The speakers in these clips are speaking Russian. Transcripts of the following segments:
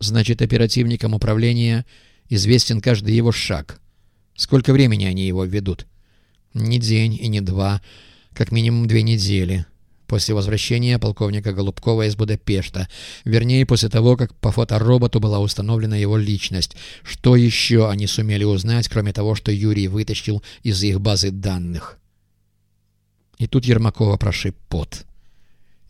Значит, оперативникам управления известен каждый его шаг. Сколько времени они его ведут? Не день и не два, как минимум две недели. После возвращения полковника Голубкова из Будапешта, вернее, после того, как по фотороботу была установлена его личность. Что еще они сумели узнать, кроме того, что Юрий вытащил из их базы данных? И тут Ермакова прошиб пот.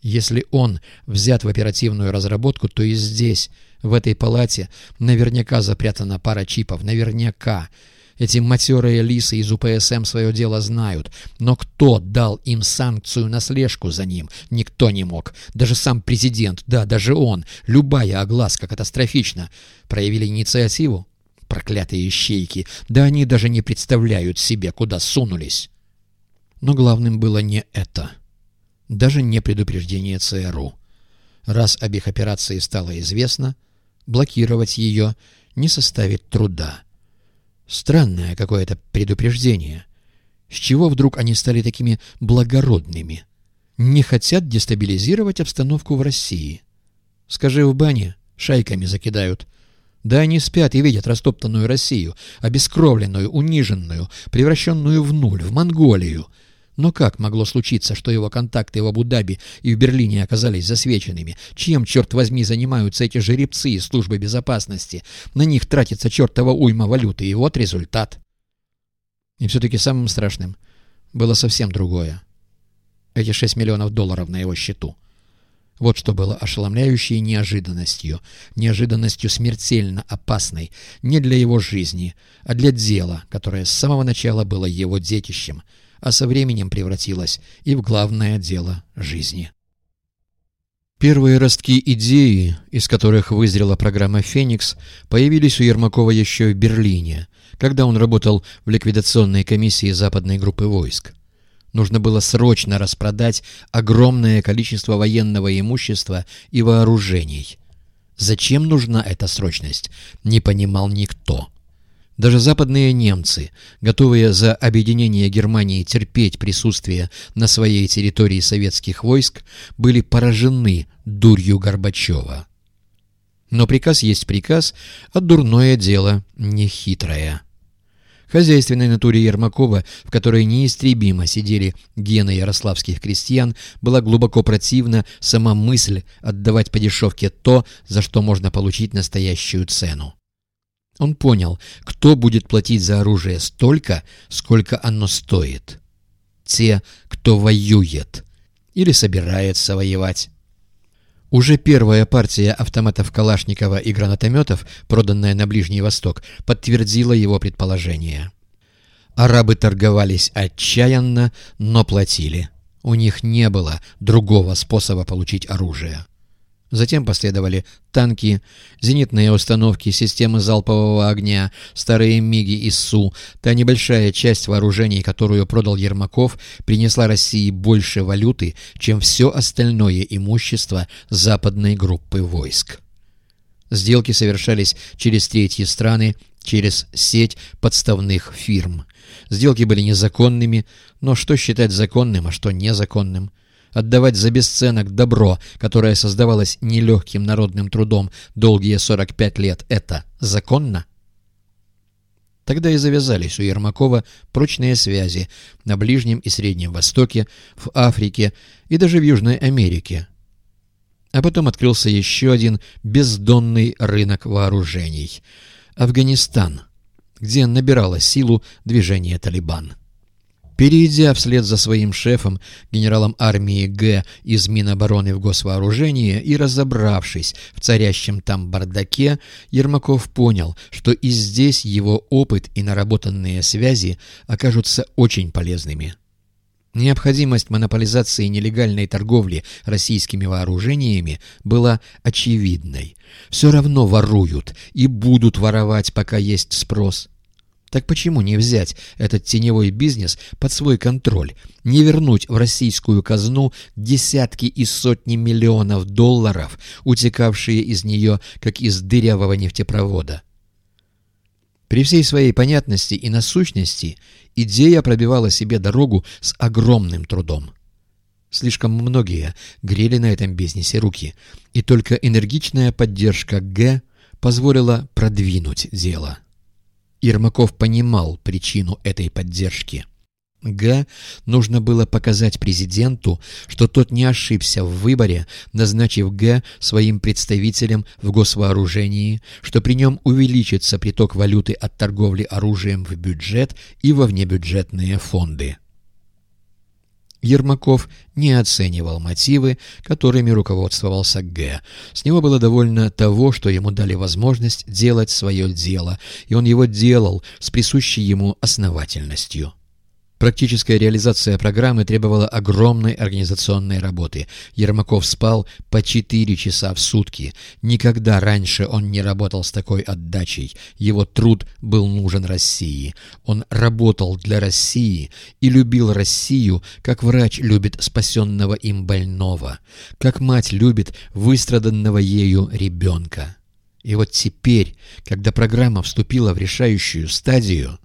Если он взят в оперативную разработку, то и здесь, в этой палате, наверняка запрятана пара чипов. Наверняка. Эти матерые лисы из УПСМ свое дело знают. Но кто дал им санкцию на слежку за ним? Никто не мог. Даже сам президент, да, даже он. Любая огласка катастрофична. Проявили инициативу? Проклятые ищейки. Да они даже не представляют себе, куда сунулись. Но главным было не это. Даже не предупреждение ЦРУ. Раз об их операции стало известно, блокировать ее не составит труда. Странное какое-то предупреждение. С чего вдруг они стали такими благородными? Не хотят дестабилизировать обстановку в России. Скажи в бане, шайками закидают. Да они спят и видят растоптанную Россию, обескровленную, униженную, превращенную в нуль, в Монголию — но как могло случиться, что его контакты в Абу-Даби и в Берлине оказались засвеченными? Чем, черт возьми, занимаются эти жеребцы из службы безопасности? На них тратится чертова уйма валюты, и вот результат. И все-таки самым страшным было совсем другое. Эти 6 миллионов долларов на его счету. Вот что было ошеломляющей неожиданностью, неожиданностью смертельно опасной не для его жизни, а для дела, которое с самого начала было его детищем — а со временем превратилась и в главное дело жизни. Первые ростки идеи, из которых вызрела программа «Феникс», появились у Ермакова еще в Берлине, когда он работал в ликвидационной комиссии западной группы войск. Нужно было срочно распродать огромное количество военного имущества и вооружений. Зачем нужна эта срочность, не понимал никто. Даже западные немцы, готовые за объединение Германии терпеть присутствие на своей территории советских войск, были поражены дурью Горбачева. Но приказ есть приказ, а дурное дело нехитрое. Хозяйственной натуре Ермакова, в которой неистребимо сидели гены ярославских крестьян, была глубоко противна сама мысль отдавать по дешевке то, за что можно получить настоящую цену. Он понял, кто будет платить за оружие столько, сколько оно стоит. Те, кто воюет или собирается воевать. Уже первая партия автоматов Калашникова и гранатометов, проданная на Ближний Восток, подтвердила его предположение. Арабы торговались отчаянно, но платили. У них не было другого способа получить оружие. Затем последовали танки, зенитные установки, системы залпового огня, старые МиГи и СУ. Та небольшая часть вооружений, которую продал Ермаков, принесла России больше валюты, чем все остальное имущество западной группы войск. Сделки совершались через третьи страны, через сеть подставных фирм. Сделки были незаконными, но что считать законным, а что незаконным? Отдавать за бесценок добро, которое создавалось нелегким народным трудом долгие 45 лет, это законно? Тогда и завязались у Ермакова прочные связи на Ближнем и Среднем Востоке, в Африке и даже в Южной Америке. А потом открылся еще один бездонный рынок вооружений — Афганистан, где набирало силу движение «Талибан». Перейдя вслед за своим шефом, генералом армии Г. из Минобороны в госвооружение и разобравшись в царящем там бардаке, Ермаков понял, что и здесь его опыт и наработанные связи окажутся очень полезными. Необходимость монополизации нелегальной торговли российскими вооружениями была очевидной. Все равно воруют и будут воровать, пока есть спрос. Так почему не взять этот теневой бизнес под свой контроль, не вернуть в российскую казну десятки и сотни миллионов долларов, утекавшие из нее, как из дырявого нефтепровода? При всей своей понятности и насущности идея пробивала себе дорогу с огромным трудом. Слишком многие грели на этом бизнесе руки, и только энергичная поддержка Г позволило продвинуть дело. Ермаков понимал причину этой поддержки. Г. нужно было показать президенту, что тот не ошибся в выборе, назначив Г. своим представителем в госвооружении, что при нем увеличится приток валюты от торговли оружием в бюджет и во внебюджетные фонды. Ермаков не оценивал мотивы, которыми руководствовался Г. С него было довольно того, что ему дали возможность делать свое дело, и он его делал с присущей ему основательностью. Практическая реализация программы требовала огромной организационной работы. Ермаков спал по 4 часа в сутки. Никогда раньше он не работал с такой отдачей. Его труд был нужен России. Он работал для России и любил Россию, как врач любит спасенного им больного, как мать любит выстраданного ею ребенка. И вот теперь, когда программа вступила в решающую стадию,